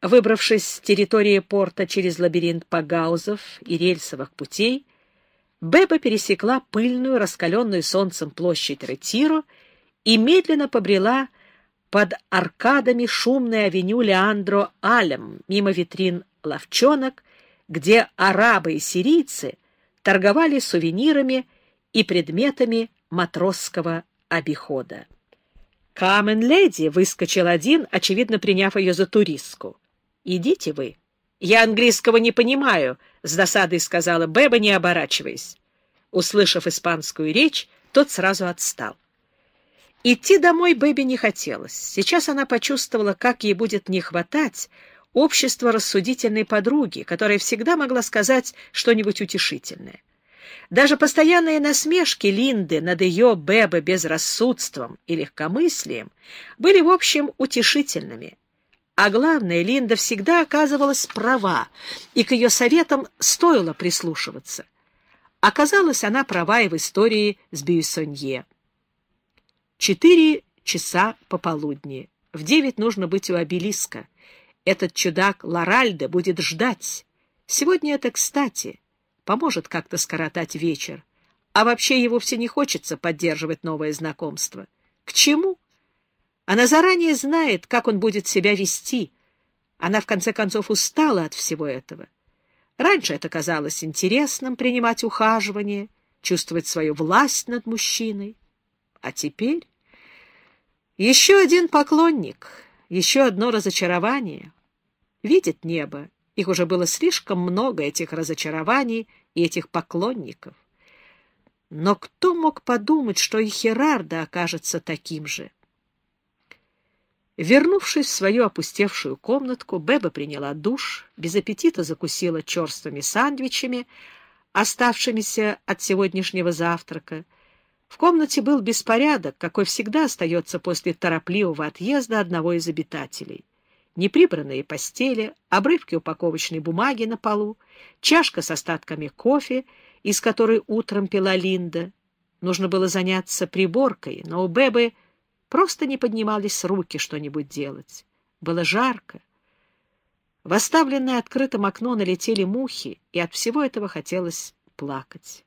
Выбравшись с территории порта через лабиринт погаузов и рельсовых путей, Беба пересекла пыльную, раскаленную солнцем площадь Ретиро и медленно побрела под аркадами шумной авеню Леандро Алем, мимо витрин ловчонок, где арабы и сирийцы торговали сувенирами и предметами матросского обихода. Камен Леди выскочил один, очевидно, приняв ее за туристку. «Идите вы». «Я английского не понимаю», — с досадой сказала Беба, не оборачиваясь. Услышав испанскую речь, тот сразу отстал. Идти домой Бэби не хотелось. Сейчас она почувствовала, как ей будет не хватать общества рассудительной подруги, которая всегда могла сказать что-нибудь утешительное. Даже постоянные насмешки Линды над ее Бебе безрассудством и легкомыслием были, в общем, утешительными. А главное, Линда всегда оказывалась права, и к ее советам стоило прислушиваться. Оказалось, она права и в истории с Бюйсонье. Четыре часа пополудни. В девять нужно быть у обелиска. Этот чудак Лоральде будет ждать. Сегодня это кстати. Поможет как-то скоротать вечер. А вообще ей вовсе не хочется поддерживать новое знакомство. К чему? Она заранее знает, как он будет себя вести. Она, в конце концов, устала от всего этого. Раньше это казалось интересным — принимать ухаживание, чувствовать свою власть над мужчиной. А теперь еще один поклонник, еще одно разочарование. Видит небо, их уже было слишком много, этих разочарований и этих поклонников. Но кто мог подумать, что и Херарда окажется таким же? Вернувшись в свою опустевшую комнатку, Беба приняла душ, без аппетита закусила черствыми сандвичами, оставшимися от сегодняшнего завтрака. В комнате был беспорядок, какой всегда остается после торопливого отъезда одного из обитателей. Неприбранные постели, обрывки упаковочной бумаги на полу, чашка с остатками кофе, из которой утром пила Линда. Нужно было заняться приборкой, но у Бебы Просто не поднимались руки что-нибудь делать. Было жарко. В оставленное открытым окно налетели мухи, и от всего этого хотелось плакать.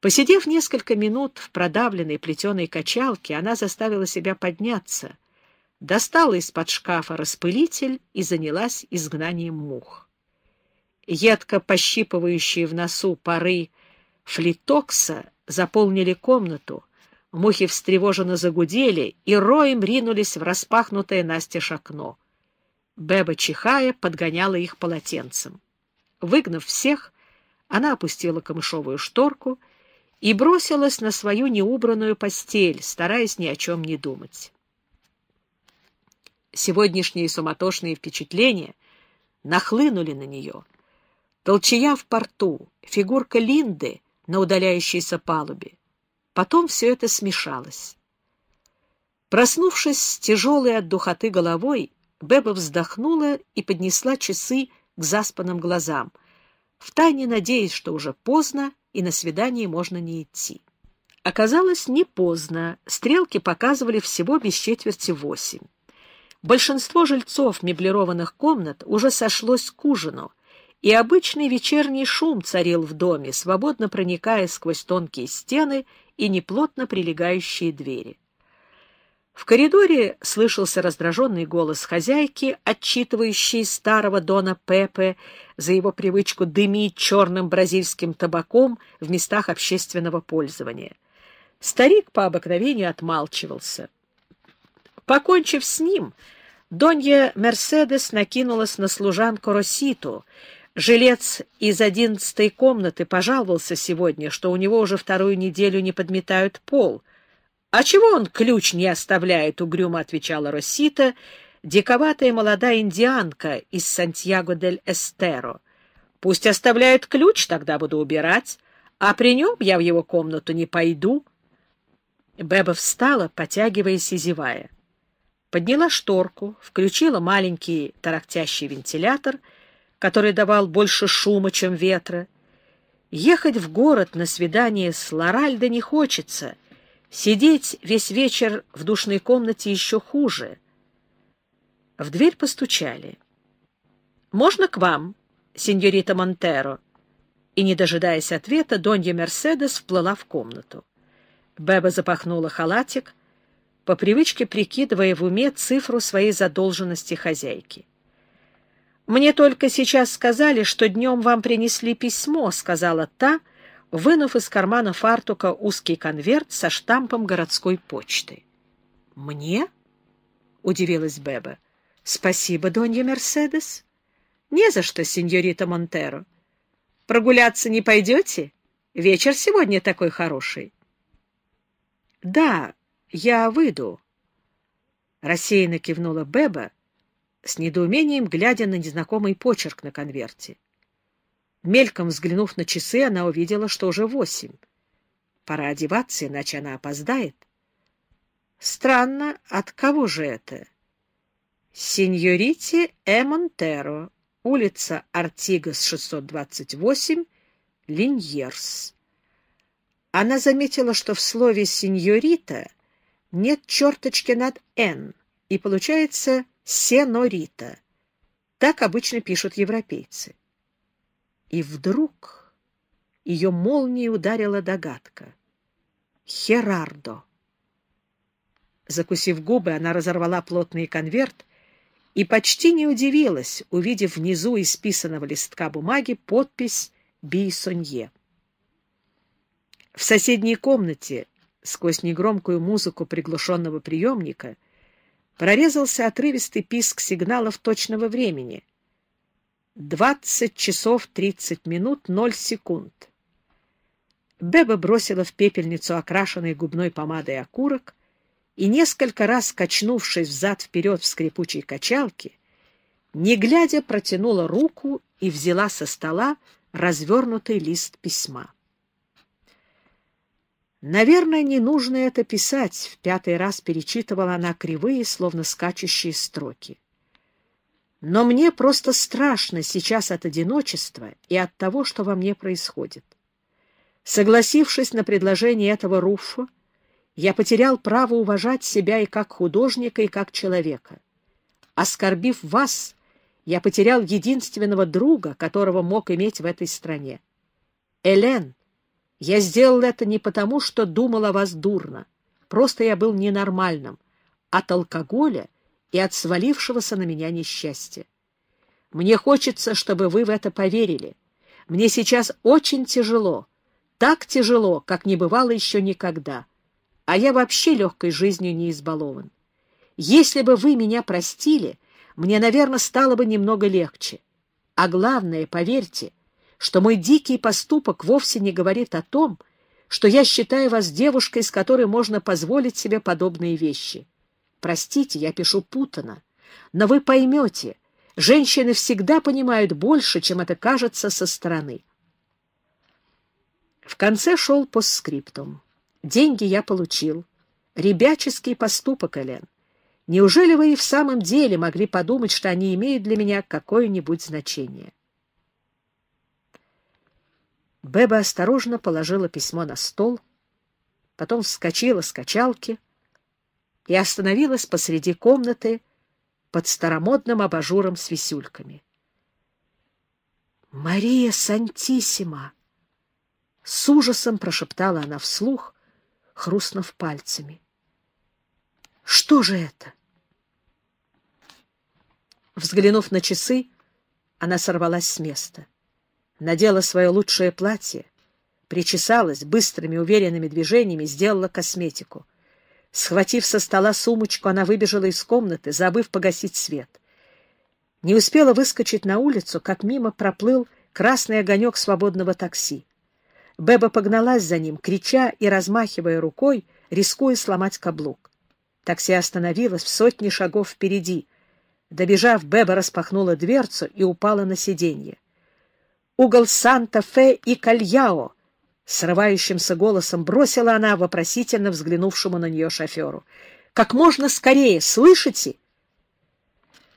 Посидев несколько минут в продавленной плетеной качалке, она заставила себя подняться, достала из-под шкафа распылитель и занялась изгнанием мух. Едко пощипывающие в носу пары флитокса заполнили комнату, Мухи встревоженно загудели и роем ринулись в распахнутое настежь окно. Беба, чихая, подгоняла их полотенцем. Выгнав всех, она опустила камышовую шторку и бросилась на свою неубранную постель, стараясь ни о чем не думать. Сегодняшние суматошные впечатления нахлынули на нее. Толчая в порту, фигурка Линды на удаляющейся палубе, Потом все это смешалось. Проснувшись с тяжелой от духоты головой, Беба вздохнула и поднесла часы к заспанным глазам, втайне надеясь, что уже поздно и на свидание можно не идти. Оказалось, не поздно, стрелки показывали всего без четверти восемь. Большинство жильцов меблированных комнат уже сошлось к ужину, и обычный вечерний шум царил в доме, свободно проникая сквозь тонкие стены и неплотно прилегающие двери. В коридоре слышался раздраженный голос хозяйки, отчитывающий старого Дона Пепе за его привычку дымить черным бразильским табаком в местах общественного пользования. Старик по обыкновению отмалчивался. Покончив с ним, Донья Мерседес накинулась на служанку Роситу, Жилец из одиннадцатой комнаты пожаловался сегодня, что у него уже вторую неделю не подметают пол. — А чего он ключ не оставляет? — угрюмо отвечала Росита, диковатая молодая индианка из Сантьяго-дель-Эстеро. — Пусть оставляет ключ, тогда буду убирать, а при нем я в его комнату не пойду. Беба встала, потягиваясь и зевая. Подняла шторку, включила маленький тарахтящий вентилятор — который давал больше шума, чем ветра. Ехать в город на свидание с Лоральдо не хочется. Сидеть весь вечер в душной комнате еще хуже. В дверь постучали. «Можно к вам, сеньорита Монтеро?» И, не дожидаясь ответа, Донья Мерседес вплыла в комнату. Беба запахнула халатик, по привычке прикидывая в уме цифру своей задолженности хозяйки. «Мне только сейчас сказали, что днем вам принесли письмо», — сказала та, вынув из кармана фартука узкий конверт со штампом городской почты. «Мне?» — удивилась Беба. «Спасибо, Донья Мерседес». «Не за что, сеньорита Монтеро. Прогуляться не пойдете? Вечер сегодня такой хороший». «Да, я выйду», — рассеянно кивнула Беба, с недоумением глядя на незнакомый почерк на конверте. Мельком взглянув на часы, она увидела, что уже восемь. Пора одеваться, иначе она опоздает. Странно, от кого же это? Сеньорите Э. Монтеро, улица Артигас, 628, Линьерс. Она заметила, что в слове «сеньорита» нет черточки над «н», и получается «сенорита». Так обычно пишут европейцы. И вдруг ее молнией ударила догадка. Херардо. Закусив губы, она разорвала плотный конверт и почти не удивилась, увидев внизу исписанного листка бумаги подпись «Бийсонье». В соседней комнате, сквозь негромкую музыку приглушенного приемника, прорезался отрывистый писк сигналов точного времени. Двадцать часов тридцать минут ноль секунд. Беба бросила в пепельницу окрашенной губной помадой окурок и, несколько раз качнувшись взад-вперед в скрипучей качалке, не глядя протянула руку и взяла со стола развернутый лист письма. Наверное, не нужно это писать, в пятый раз перечитывала она кривые, словно скачущие строки. Но мне просто страшно сейчас от одиночества и от того, что во мне происходит. Согласившись на предложение этого Руффа, я потерял право уважать себя и как художника, и как человека. Оскорбив вас, я потерял единственного друга, которого мог иметь в этой стране. Элен, я сделал это не потому, что думал о вас дурно. Просто я был ненормальным. От алкоголя и от свалившегося на меня несчастья. Мне хочется, чтобы вы в это поверили. Мне сейчас очень тяжело. Так тяжело, как не бывало еще никогда а я вообще легкой жизнью не избалован. Если бы вы меня простили, мне, наверное, стало бы немного легче. А главное, поверьте, что мой дикий поступок вовсе не говорит о том, что я считаю вас девушкой, с которой можно позволить себе подобные вещи. Простите, я пишу путано, но вы поймете, женщины всегда понимают больше, чем это кажется со стороны. В конце шел постскриптум. Деньги я получил. Ребяческий поступок, Элен. Неужели вы и в самом деле могли подумать, что они имеют для меня какое-нибудь значение? Беба осторожно положила письмо на стол, потом вскочила с качалки и остановилась посреди комнаты под старомодным абажуром с висюльками. «Мария Сантисима!» С ужасом прошептала она вслух, хрустнув пальцами. «Что же это?» Взглянув на часы, она сорвалась с места. Надела свое лучшее платье, причесалась, быстрыми уверенными движениями сделала косметику. Схватив со стола сумочку, она выбежала из комнаты, забыв погасить свет. Не успела выскочить на улицу, как мимо проплыл красный огонек свободного такси. Беба погналась за ним, крича и размахивая рукой, рискуя сломать каблук. Такси остановилось в сотни шагов впереди. Добежав, Беба распахнула дверцу и упала на сиденье. «Угол Санта-Фе и Кальяо!» Срывающимся голосом бросила она, вопросительно взглянувшему на нее шоферу. «Как можно скорее, слышите?